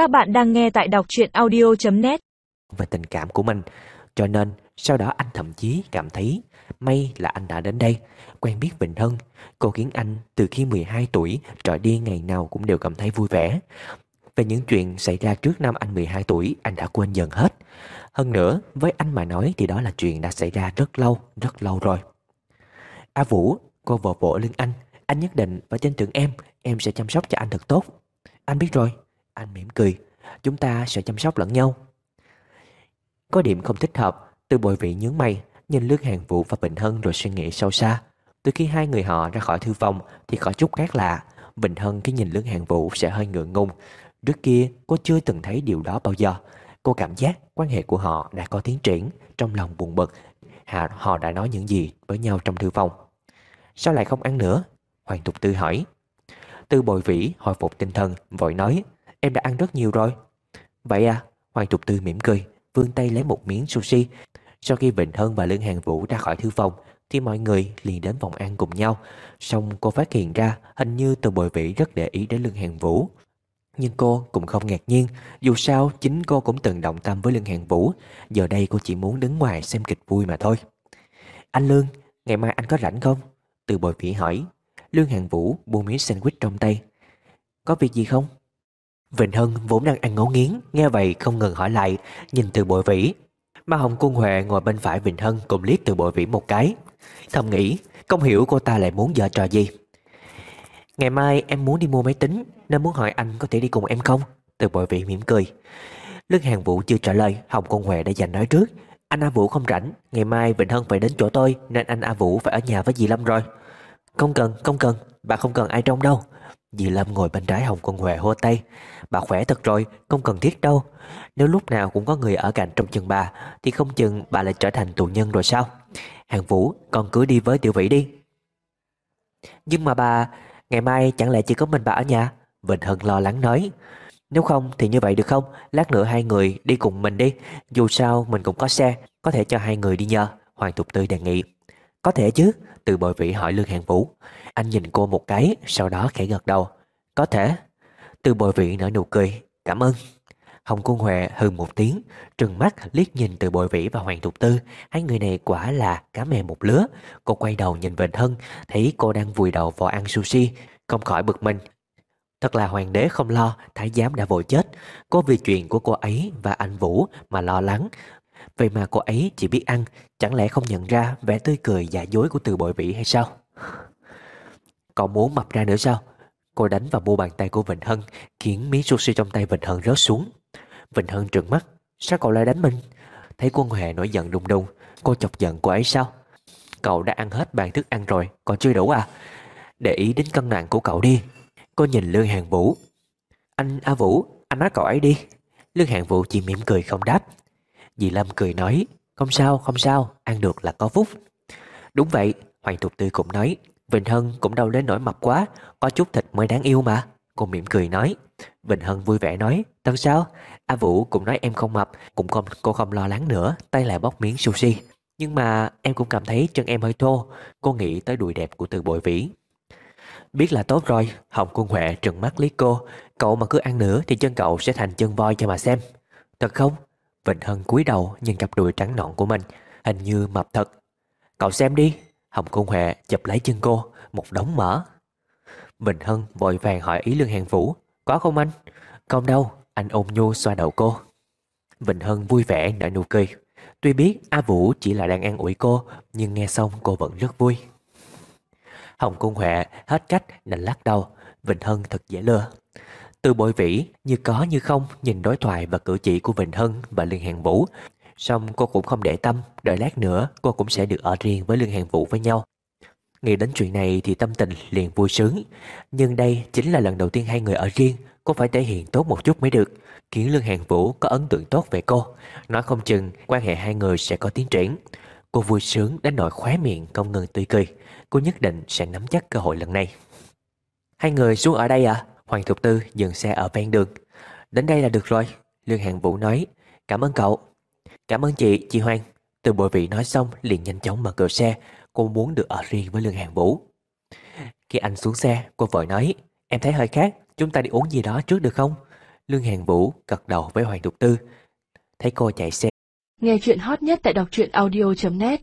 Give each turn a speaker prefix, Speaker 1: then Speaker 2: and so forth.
Speaker 1: Các bạn đang nghe tại đọc truyện audio.net
Speaker 2: Về tình cảm của mình. Cho nên, sau đó anh thậm chí cảm thấy May là anh đã đến đây. Quen biết Vịnh Hân. Cô khiến anh từ khi 12 tuổi Trở đi ngày nào cũng đều cảm thấy vui vẻ. Về những chuyện xảy ra trước năm anh 12 tuổi, Anh đã quên dần hết. Hơn nữa, với anh mà nói Thì đó là chuyện đã xảy ra rất lâu Rất lâu rồi. A Vũ, Cô vỗ vỗ lưng anh. Anh nhất định phải tin tưởng em Em sẽ chăm sóc cho anh thật tốt. Anh biết rồi. Anh mỉm cười. Chúng ta sẽ chăm sóc lẫn nhau. Có điểm không thích hợp Từ bồi vị nhướng mày, Nhìn Lương Hàng Vũ và Bình Hân rồi suy nghĩ sâu xa. Từ khi hai người họ ra khỏi thư phòng Thì có chút khác lạ. Bình Hân khi nhìn Lương Hàng Vũ sẽ hơi ngượng ngùng. Trước kia, cô chưa từng thấy điều đó bao giờ. Cô cảm giác quan hệ của họ đã có tiến triển, Trong lòng buồn bực. Họ đã nói những gì với nhau trong thư phòng? Sao lại không ăn nữa? Hoàng Tục Tư hỏi. Tư bồi vĩ, hồi phục tinh thần, Vội nói Em đã ăn rất nhiều rồi. Vậy à Hoàng trục Tư mỉm cười, Vươn tay lấy một miếng sushi. Sau khi Vịnh Hân và Lương Hàng Vũ ra khỏi thư phòng, Thì mọi người liền đến phòng ăn cùng nhau. Xong, cô phát hiện ra Hình như từ bồi vĩ rất để ý đến Lương Hàng Vũ. Nhưng cô cũng không ngạc nhiên, Dù sao chính cô cũng từng động tâm với Lương Hàng Vũ. Giờ đây cô chỉ muốn đứng ngoài xem kịch vui mà thôi. Anh Lương, Ngày mai anh có rảnh không? Từ bồi vĩ hỏi. Lương Hàng Vũ buông miếng sandwich trong tay. Có việc gì không? Vịnh Hân vốn đang ăn ngấu nghiến Nghe vậy không ngừng hỏi lại Nhìn từ bội vĩ. Mà Hồng Cung Huệ ngồi bên phải Vịnh Hân Cùng liếc từ bội vĩ một cái. Thầm nghĩ không hiểu cô ta lại muốn giở trò gì. Ngày mai em muốn đi mua máy tính Nên muốn hỏi anh có thể đi cùng em không? Từ bội vĩ mỉm cười. Lương Hàng Vũ chưa trả lời Hồng Cung Huệ đã giành nói trước. Anh A Vũ không rảnh Ngày mai Vịnh Hân phải đến chỗ tôi Nên anh A Vũ phải ở nhà với dì Lâm rồi. Không cần, không cần Bà không cần ai trong đâu. Dì Lâm ngồi bên trái Hồng Quân Huệ hô tay. Bà khỏe thật rồi, không cần thiết đâu. Nếu lúc nào cũng có người ở cạnh trong chừng bà Thì không chừng bà lại trở thành tù nhân rồi sao? Hàng Vũ, con cứ đi với Tiểu Vĩ đi. Nhưng mà bà Ngày mai chẳng lẽ chỉ có mình bà ở nhà? Vịnh Hân lo lắng nói. Nếu không thì như vậy được không? Lát nữa hai người đi cùng mình đi. Dù sao mình cũng có xe Có thể cho hai người đi nhờ. Hoàng Thục Tư đề nghị. Có thể chứ. Từ bồi vĩ hỏi Lương Hàng Vũ. Anh nhìn cô một cái, Sau đó khẽ gật đầu. Có thể. Từ bồi vĩ nở nụ cười. Cảm ơn. Hồng Cung Huệ hừ một tiếng, Trừng mắt liếc nhìn từ bồi vĩ và Hoàng thục Tư. Hai người này quả là cá mè một lứa. Cô quay đầu nhìn Vịnh Hân, Thấy cô đang vùi đầu vào ăn sushi, Không khỏi bực mình. Thật là hoàng đế không lo, Thái giám đã vội chết. Cô vì chuyện của cô ấy và anh Vũ mà lo lắng. Vậy mà cô ấy chỉ biết ăn, Chẳng lẽ không nhận ra vẻ tươi cười giả dối của từ bội vĩ hay sao? Cậu muốn mập ra nữa sao? Cô đánh vào mu bàn tay của Vịnh Hân, Khiến miếng sushi trong tay Vịnh Hân rớt xuống. Vịnh Hân trừng mắt. Sao cậu lại đánh mình? Thấy quân Huệ nổi giận đùng đùng, Cô chọc giận cô ấy sao? Cậu đã ăn hết bàn thức ăn rồi, Còn chưa đủ à? Để ý đến cân nặng của cậu đi. Cô nhìn Lương Hàng Vũ. Anh A Vũ, Anh nói cậu ấy đi. Lương Hàng Vũ chỉ mỉm cười không đáp. Dì Lâm cười nói, Không sao không sao, Ăn được là có phúc. Đúng vậy, Hoàng Thục Tư cũng nói, Vịnh Hân cũng đâu đến nổi mập quá, Có chút thịt mới đáng yêu mà. Cô mỉm cười nói, Vịnh Hân vui vẻ nói Thật sao? A Vũ cũng nói em không mập, Cũng không, cô không lo lắng nữa, Tay lại bóc miếng sushi. Nhưng mà em cũng cảm thấy chân em hơi thô, Cô nghĩ tới đùi đẹp của từ bội vĩ. Biết là tốt rồi, Hồng Quân Huệ trừng mắt lý cô, Cậu mà cứ ăn nữa thì chân cậu sẽ thành chân voi cho mà xem. Thật không? Vịnh Hân cúi đầu nhìn cặp đùi trắng nõn của mình, Hình như mập thật. Cậu xem đi. Hồng Cung Huệ chụp lấy chân cô, Một đống mỡ. Vịnh Hân vội vàng hỏi ý Lương Hàng Vũ, Có không anh? Không đâu, Anh ôm nhu xoa đầu cô. Vịnh Hân vui vẻ nở nụ cười. Tuy biết A Vũ chỉ là đang ăn ủi cô, Nhưng nghe xong cô vẫn rất vui. Hồng Cung Huệ hết cách nên lắc đầu. Vịnh Hân thật dễ lừa. Từ bội vĩ, như có như không, Nhìn đối thoại và cử chỉ của Vịnh Hân và Lương Hàng Vũ. Xong cô cũng không để tâm, Đợi lát nữa cô cũng sẽ được ở riêng với Lương Hàng Vũ với nhau. Nghĩ đến chuyện này thì tâm tình liền vui sướng. Nhưng đây chính là lần đầu tiên hai người ở riêng, Cô phải thể hiện tốt một chút mới được. Khiến Lương Hàng Vũ có ấn tượng tốt về cô. Nói không chừng, quan hệ hai người sẽ có tiến triển. Cô vui sướng đến nỗi khóe miệng không ngừng tươi cười. Cô nhất định sẽ nắm chắc cơ hội lần này. Hai người xuống ở đây à Hoàng Thục Tư dừng xe ở ven đường. Đến đây là được rồi Lương Hàng Vũ nói. Cảm ơn cậu. Cảm ơn chị, chị Hoàng. Từ bội vị nói xong liền nhanh chóng mở cửa xe. Cô muốn được ở riêng với Lương Hàng Vũ. Khi anh xuống xe cô vội nói Em thấy hơi khác Chúng ta đi uống gì đó trước được không? Lương Hàng Vũ gật đầu với Hoàng Thục Tư. Thấy cô chạy xe.
Speaker 3: Nghe chuyện hot nhất tại đọc truyện audio.net